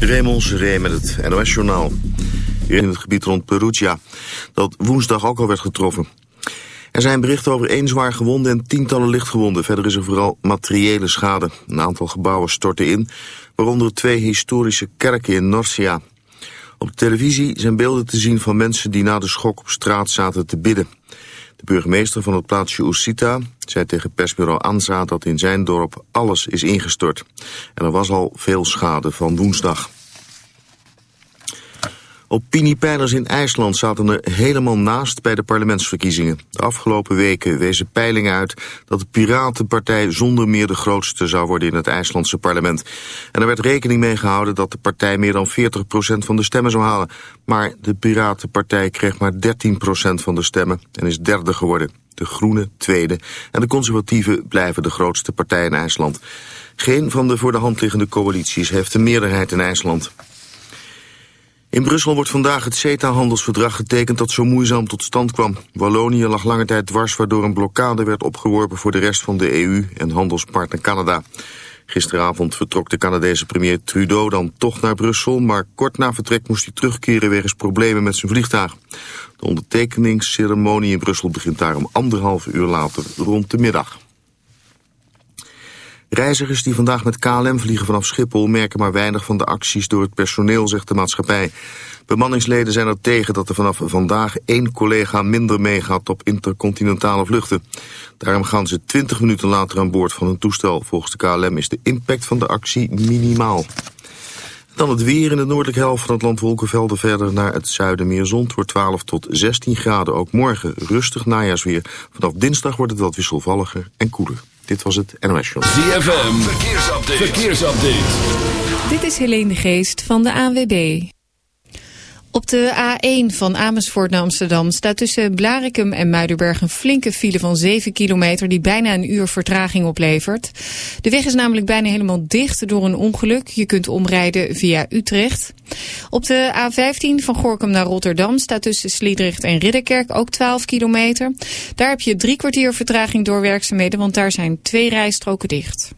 Raymond Seré met het NOS-journaal. In het gebied rond Perugia, dat woensdag ook al werd getroffen. Er zijn berichten over één zwaar gewonde en tientallen lichtgewonden. Verder is er vooral materiële schade. Een aantal gebouwen stortten in, waaronder twee historische kerken in Norcia. Op de televisie zijn beelden te zien van mensen die na de schok op straat zaten te bidden. De burgemeester van het plaatsje Usita zei tegen persbureau ANSA dat in zijn dorp alles is ingestort. En er was al veel schade van woensdag. Opiniepeilers in IJsland zaten er helemaal naast bij de parlementsverkiezingen. De afgelopen weken wezen peilingen uit dat de Piratenpartij zonder meer de grootste zou worden in het IJslandse parlement. En er werd rekening mee gehouden dat de partij meer dan 40% van de stemmen zou halen. Maar de Piratenpartij kreeg maar 13% van de stemmen en is derde geworden. De Groenen tweede en de Conservatieven blijven de grootste partij in IJsland. Geen van de voor de hand liggende coalities heeft een meerderheid in IJsland. In Brussel wordt vandaag het CETA-handelsverdrag getekend dat zo moeizaam tot stand kwam. Wallonië lag lange tijd dwars waardoor een blokkade werd opgeworpen voor de rest van de EU en handelspartner Canada. Gisteravond vertrok de Canadese premier Trudeau dan toch naar Brussel, maar kort na vertrek moest hij terugkeren wegens problemen met zijn vliegtuig. De ondertekeningsceremonie in Brussel begint daarom anderhalf uur later rond de middag. Reizigers die vandaag met KLM vliegen vanaf Schiphol merken maar weinig van de acties door het personeel, zegt de maatschappij. Bemanningsleden zijn er tegen dat er vanaf vandaag één collega minder meegaat op intercontinentale vluchten. Daarom gaan ze 20 minuten later aan boord van een toestel. Volgens de KLM is de impact van de actie minimaal. Dan het weer in de noordelijke helft van het land wolkenvelden verder naar het zuiden meer zon. Het wordt 12 tot 16 graden. Ook morgen rustig najaarsweer. Vanaf dinsdag wordt het wat wisselvalliger en koeler. Dit was het NOS Show. ZFM, verkeersupdate. verkeersupdate. Dit is Helene de Geest van de ANWB. Op de A1 van Amersfoort naar Amsterdam staat tussen Blarikum en Muidenberg een flinke file van 7 kilometer die bijna een uur vertraging oplevert. De weg is namelijk bijna helemaal dicht door een ongeluk. Je kunt omrijden via Utrecht. Op de A15 van Gorkum naar Rotterdam staat tussen Sliedrecht en Ridderkerk ook 12 kilometer. Daar heb je drie kwartier vertraging door werkzaamheden, want daar zijn twee rijstroken dicht.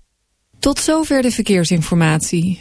Tot zover de verkeersinformatie.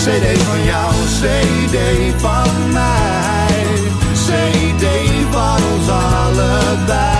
CD van jou, CD van mij, CD van ons allebei.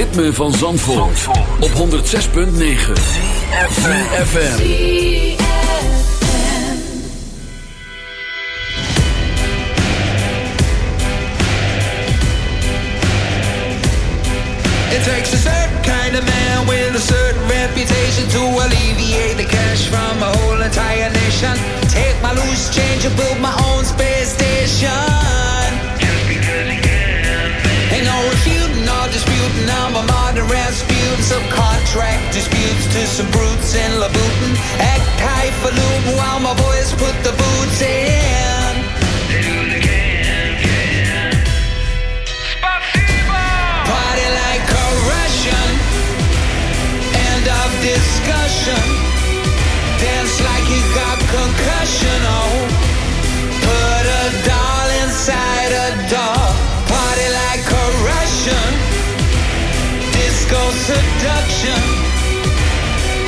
Ritme van Zandvoort, op 106.9 FM. It takes a certain kind of man with a certain reputation to alleviate the cash from a whole entire nation. Take my loose change and build my own space station. Disputing. I'm a modern Rasputin. Subcontract disputes to some brutes in Labutin. Act highfalutin while my boys put the boots in. They do The can-can Party like a Russian. End of discussion. Dance like you got concussion. Oh, seduction.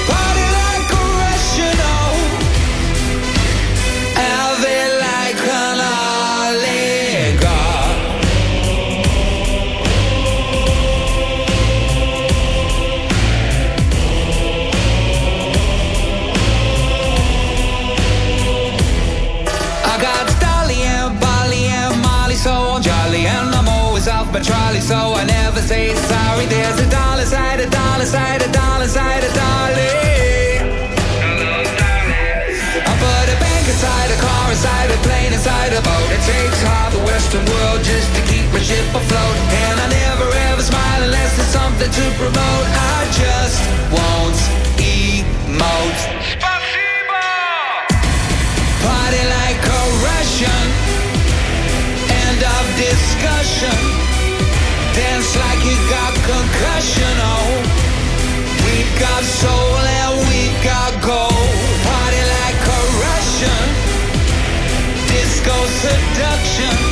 Party like a like an oligarch. I got Dolly and Bolly and Molly, so I'm jolly and I'm always off my trolley, so I never say sorry. There's dollar side, a dollar side, a dollar side, a dolly. I put a bank inside a car, inside a plane, inside a boat. It takes half the Western world just to keep my ship afloat, and I never ever smile unless there's something to promote. I just won't emote. Party like a Russian. End of discussion. Dance like you got concussion. Oh, seduction.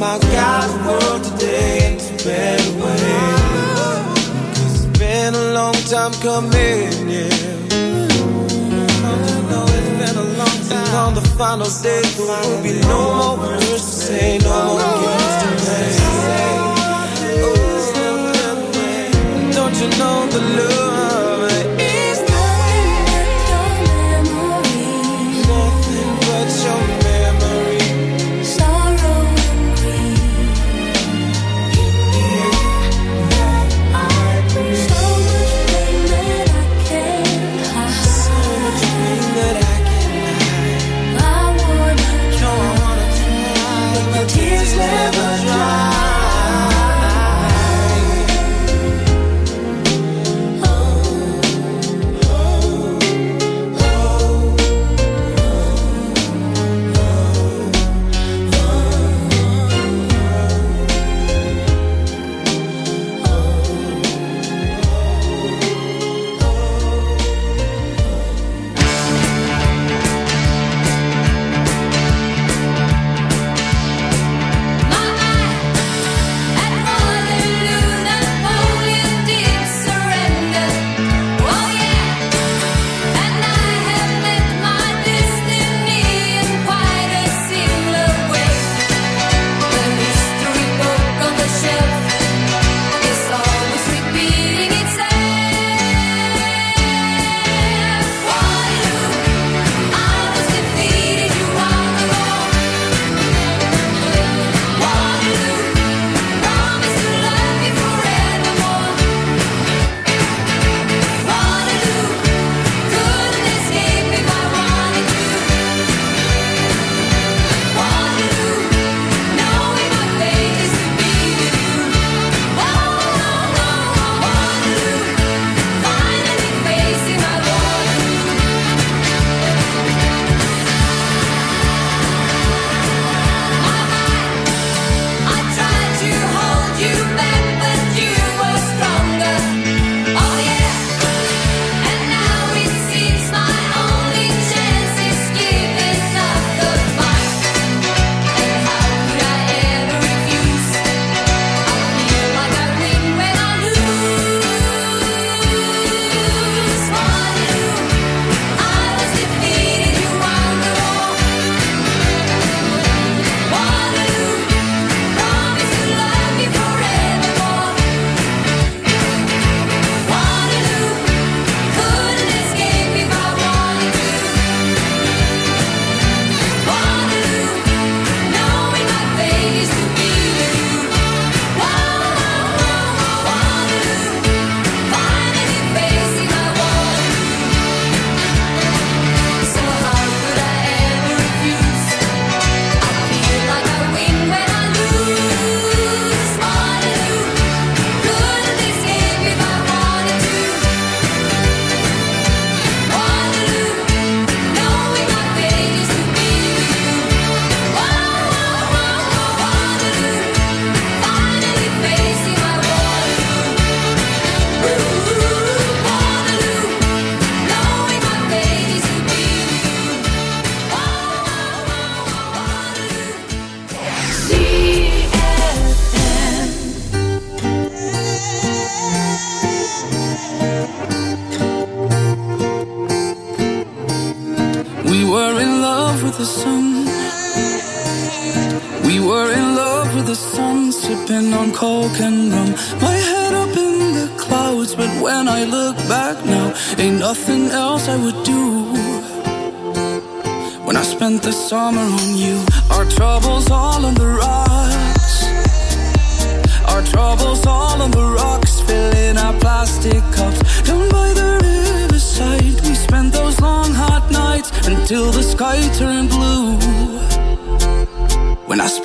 Guide the world today a better way. Cause it's been a long time coming, yeah. Don't you know it's been a long time. And on the final day, there will be no more words to say, no more games to play. Don't you know the love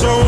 so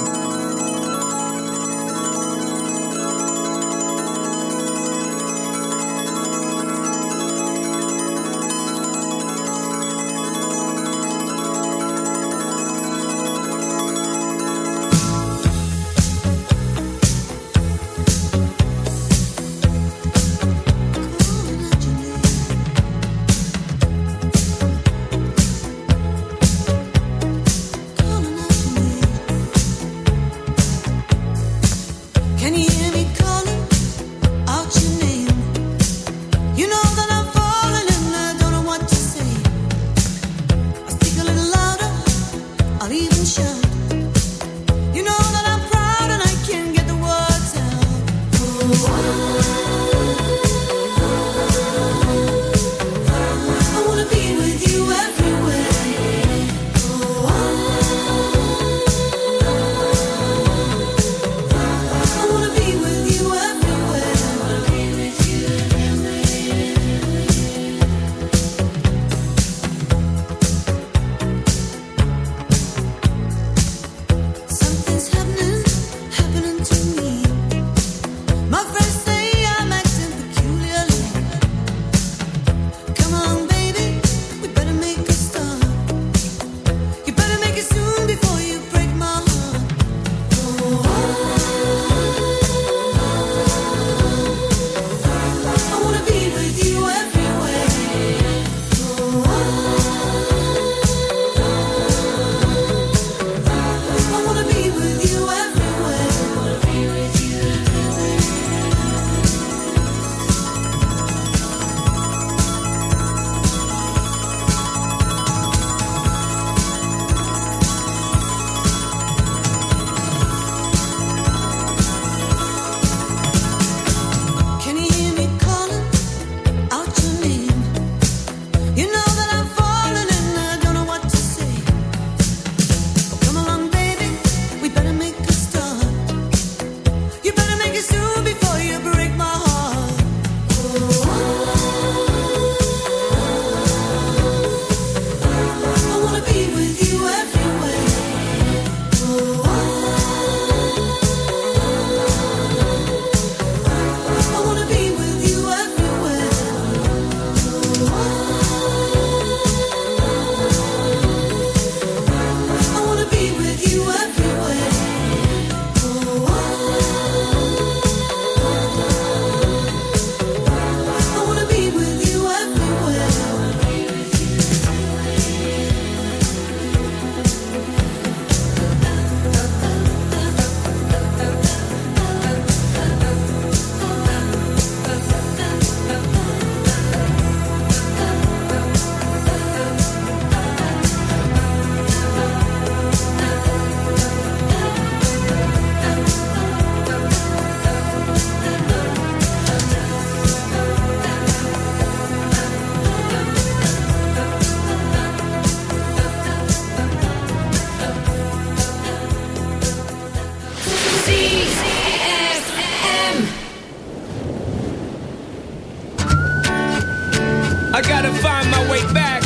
I gotta find my way back,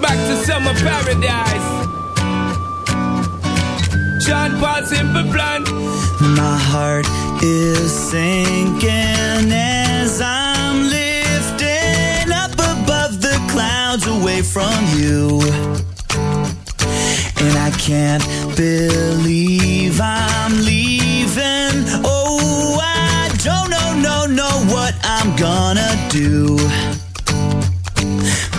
back to summer paradise. John Paul's simple plan. My heart is sinking as I'm lifting up above the clouds away from you. And I can't believe I'm leaving. Oh, I don't know, no, know what I'm gonna do.